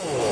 Oh.